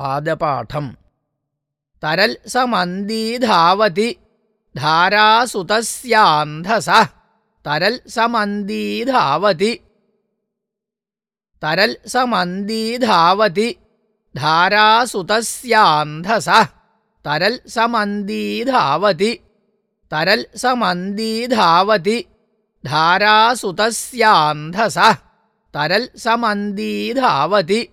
പാദപാഠം. തരൽ സമന്ദീധാവതി ധാരാസുതസ്യാന്ധസ. തരൽ സമന്ദീധാവതി തരൽ സമന്ദീധാവതി ധാരാസുതസ്യാന്ധസ. തരൽ സമന്ദീധാവതി തരൽ സമന്ദീധാവതി ധാരാസുതസ്യാന്ധസ. തരൽ സമന്ദീധാവതി